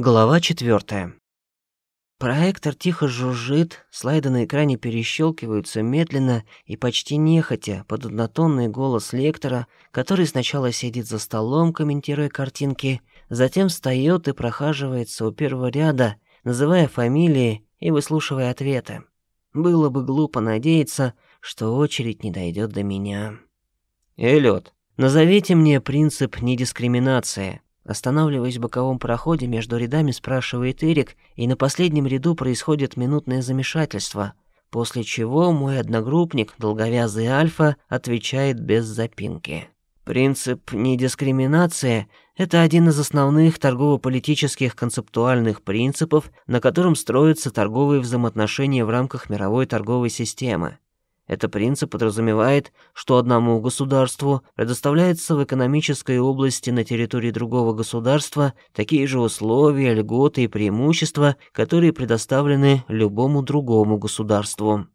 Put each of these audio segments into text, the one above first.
Глава четвертая. Проектор тихо жужжит, слайды на экране перещелкиваются медленно и почти нехотя под однотонный голос лектора, который сначала сидит за столом, комментируя картинки, затем встает и прохаживается у первого ряда, называя фамилии и выслушивая ответы. Было бы глупо надеяться, что очередь не дойдет до меня. Эллиот, назовите мне принцип недискриминации. Останавливаясь в боковом проходе между рядами, спрашивает Эрик, и на последнем ряду происходит минутное замешательство, после чего мой одногруппник, долговязый Альфа, отвечает без запинки. Принцип недискриминации – это один из основных торгово-политических концептуальных принципов, на котором строятся торговые взаимоотношения в рамках мировой торговой системы. Это принцип подразумевает, что одному государству предоставляется в экономической области на территории другого государства такие же условия, льготы и преимущества, которые предоставлены любому другому государству.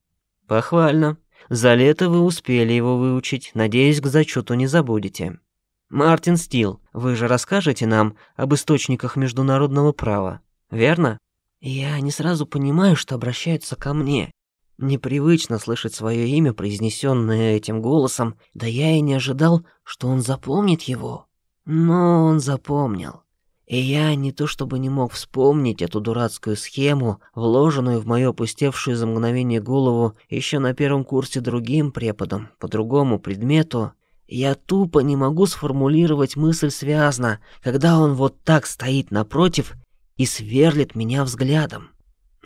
Похвально. За лето вы успели его выучить, надеюсь, к зачету не забудете. Мартин Стил, вы же расскажете нам об источниках международного права, верно? Я не сразу понимаю, что обращаются ко мне. Непривычно слышать свое имя, произнесенное этим голосом, да я и не ожидал, что он запомнит его. Но он запомнил. И я не то чтобы не мог вспомнить эту дурацкую схему, вложенную в мою опустевшую за мгновение голову еще на первом курсе другим преподом, по другому предмету, я тупо не могу сформулировать мысль связно, когда он вот так стоит напротив и сверлит меня взглядом.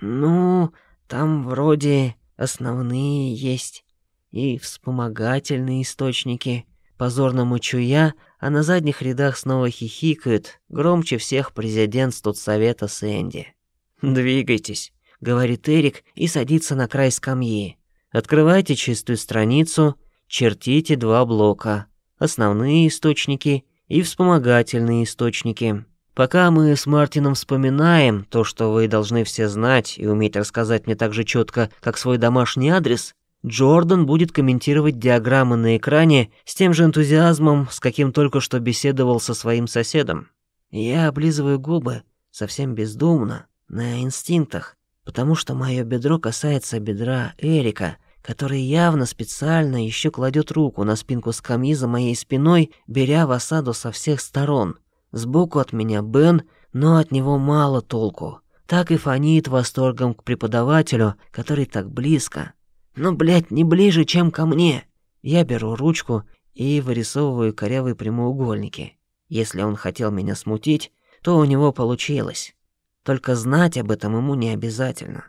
Ну, там вроде основные есть и вспомогательные источники. Позорно мучу я, а на задних рядах снова хихикают, громче всех президент студсовета Сэнди. «Двигайтесь», — говорит Эрик и садится на край скамьи. «Открывайте чистую страницу, чертите два блока. Основные источники и вспомогательные источники». Пока мы с Мартином вспоминаем то, что вы должны все знать и уметь рассказать мне так же четко, как свой домашний адрес, Джордан будет комментировать диаграммы на экране с тем же энтузиазмом, с каким только что беседовал со своим соседом. Я облизываю губы, совсем бездумно, на инстинктах, потому что мое бедро касается бедра Эрика, который явно специально еще кладет руку на спинку скамьи за моей спиной, беря в осаду со всех сторон — Сбоку от меня Бен, но от него мало толку. Так и фонит восторгом к преподавателю, который так близко. Но, блядь, не ближе, чем ко мне. Я беру ручку и вырисовываю корявые прямоугольники. Если он хотел меня смутить, то у него получилось. Только знать об этом ему не обязательно.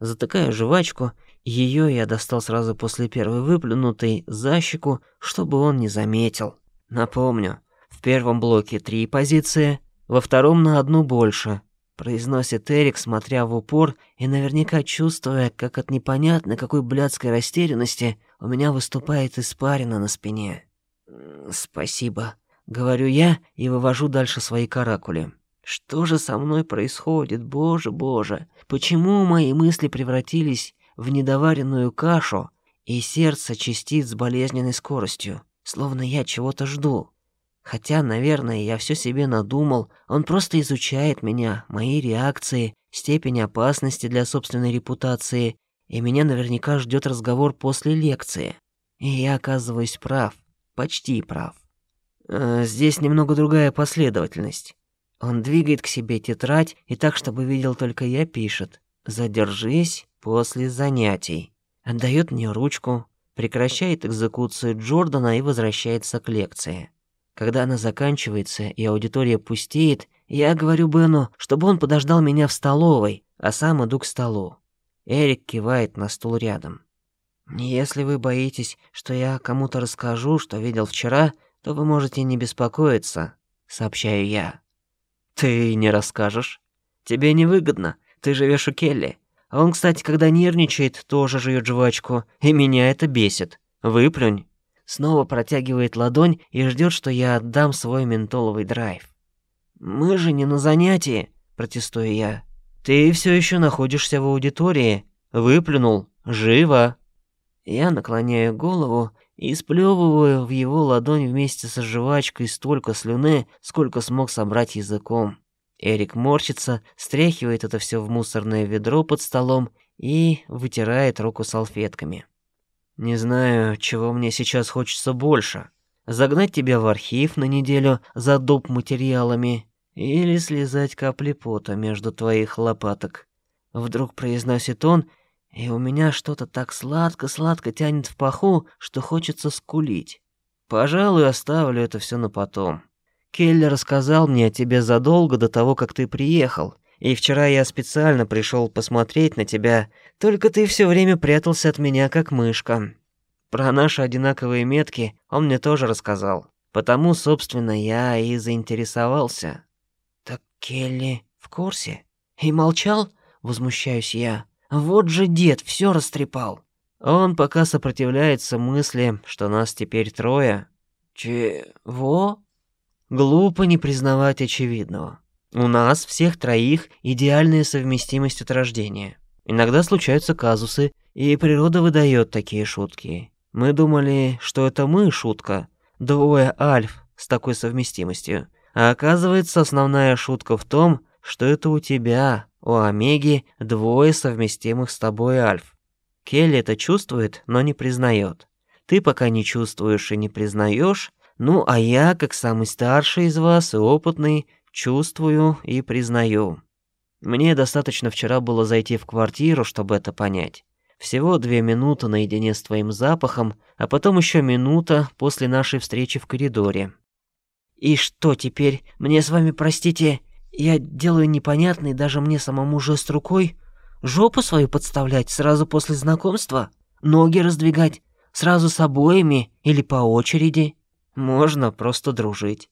Затыкаю жвачку, ее я достал сразу после первой выплюнутой за щеку, чтобы он не заметил. Напомню, в первом блоке три позиции, во втором на одну больше, произносит Эрик, смотря в упор и наверняка чувствуя, как от непонятной какой блядской растерянности у меня выступает испарина на спине. «Спасибо», — говорю я и вывожу дальше свои каракули. «Что же со мной происходит, боже, боже? Почему мои мысли превратились в недоваренную кашу, и сердце чистит с болезненной скоростью, словно я чего-то жду?» Хотя, наверное, я все себе надумал, он просто изучает меня, мои реакции, степень опасности для собственной репутации, и меня наверняка ждет разговор после лекции. И я оказываюсь прав, почти прав. Э, здесь немного другая последовательность. Он двигает к себе тетрадь и так, чтобы видел только я, пишет «Задержись после занятий». Отдает мне ручку, прекращает экзекуцию Джордана и возвращается к лекции. Когда она заканчивается и аудитория пустеет, я говорю Бену, чтобы он подождал меня в столовой, а сам иду к столу. Эрик кивает на стул рядом. «Если вы боитесь, что я кому-то расскажу, что видел вчера, то вы можете не беспокоиться», — сообщаю я. «Ты не расскажешь? Тебе невыгодно, ты живешь у Келли. Он, кстати, когда нервничает, тоже жует жвачку, и меня это бесит. Выплюнь» снова протягивает ладонь и ждет, что я отдам свой ментоловый драйв. «Мы же не на занятии», — протестую я. «Ты все еще находишься в аудитории. Выплюнул. Живо!» Я наклоняю голову и сплевываю в его ладонь вместе со жвачкой столько слюны, сколько смог собрать языком. Эрик морщится, стряхивает это все в мусорное ведро под столом и вытирает руку салфетками. Не знаю, чего мне сейчас хочется больше. Загнать тебя в архив на неделю за доп. материалами или слезать капли пота между твоих лопаток. Вдруг произносит он, и у меня что-то так сладко-сладко тянет в паху, что хочется скулить. Пожалуй, оставлю это все на потом. Келлер рассказал мне о тебе задолго до того, как ты приехал, и вчера я специально пришел посмотреть на тебя, только ты все время прятался от меня, как мышка. Про наши одинаковые метки он мне тоже рассказал, потому, собственно, я и заинтересовался. Так Келли в курсе? И молчал? Возмущаюсь я. Вот же дед все растрепал. Он пока сопротивляется мысли, что нас теперь трое. Чего? Глупо не признавать очевидного. У нас всех троих идеальная совместимость от рождения. Иногда случаются казусы, и природа выдает такие шутки. Мы думали, что это мы шутка, двое альф с такой совместимостью. А оказывается, основная шутка в том, что это у тебя, у Омеги, двое совместимых с тобой альф. Келли это чувствует, но не признает. Ты пока не чувствуешь и не признаешь, ну а я, как самый старший из вас и опытный, чувствую и признаю. Мне достаточно вчера было зайти в квартиру, чтобы это понять. Всего две минуты наедине с твоим запахом, а потом еще минута после нашей встречи в коридоре. И что теперь? Мне с вами, простите, я делаю непонятный даже мне самому жест рукой? Жопу свою подставлять сразу после знакомства? Ноги раздвигать? Сразу с обоими или по очереди? Можно просто дружить.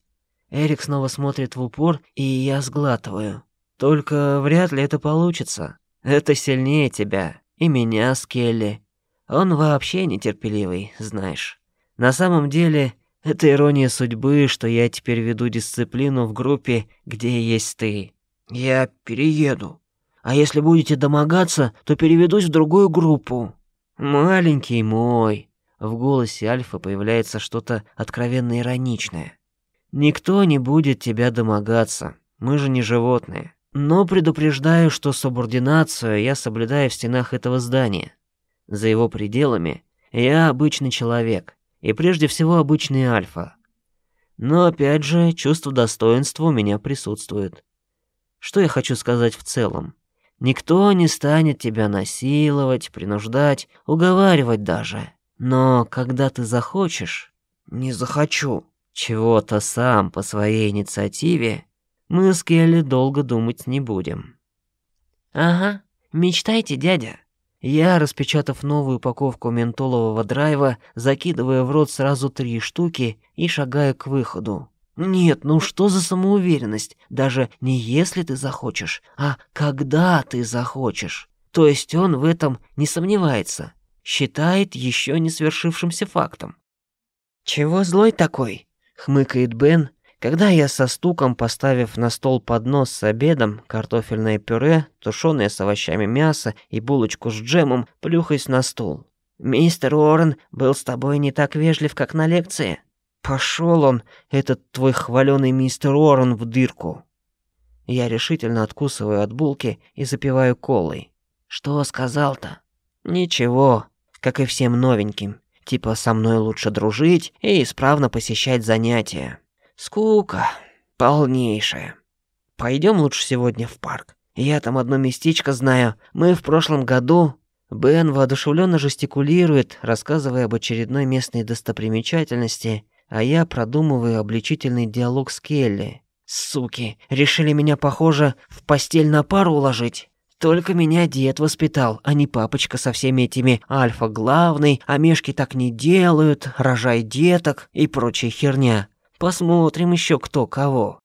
Эрик снова смотрит в упор, и я сглатываю. Только вряд ли это получится. Это сильнее тебя и меня с Келли. Он вообще нетерпеливый, знаешь. На самом деле, это ирония судьбы, что я теперь веду дисциплину в группе, где есть ты. Я перееду. А если будете домогаться, то переведусь в другую группу. Маленький мой. В голосе Альфа появляется что-то откровенно ироничное. Никто не будет тебя домогаться. Мы же не животные. Но предупреждаю, что субординацию я соблюдаю в стенах этого здания. За его пределами я обычный человек, и прежде всего обычный альфа. Но опять же, чувство достоинства у меня присутствует. Что я хочу сказать в целом? Никто не станет тебя насиловать, принуждать, уговаривать даже. Но когда ты захочешь, не захочу, чего-то сам по своей инициативе, мы с Келли долго думать не будем. Ага, мечтайте, дядя. Я, распечатав новую упаковку ментолового драйва, закидываю в рот сразу три штуки и шагаю к выходу. Нет, ну что за самоуверенность? Даже не если ты захочешь, а когда ты захочешь. То есть он в этом не сомневается считает еще не свершившимся фактом. «Чего злой такой?» — хмыкает Бен, когда я со стуком, поставив на стол поднос с обедом, картофельное пюре, тушеное с овощами мясо и булочку с джемом, плюхаясь на стул. «Мистер Уоррен был с тобой не так вежлив, как на лекции. Пошел он, этот твой хваленый мистер Уоррен, в дырку». Я решительно откусываю от булки и запиваю колой. «Что сказал-то?» «Ничего, как и всем новеньким. Типа со мной лучше дружить и исправно посещать занятия. Скука. Полнейшая. Пойдем лучше сегодня в парк. Я там одно местечко знаю. Мы в прошлом году... Бен воодушевленно жестикулирует, рассказывая об очередной местной достопримечательности, а я продумываю обличительный диалог с Келли. Суки, решили меня, похоже, в постель на пару уложить. Только меня дед воспитал, а не папочка со всеми этими альфа главный, а мешки так не делают, рожай деток и прочая херня. Посмотрим еще кто кого.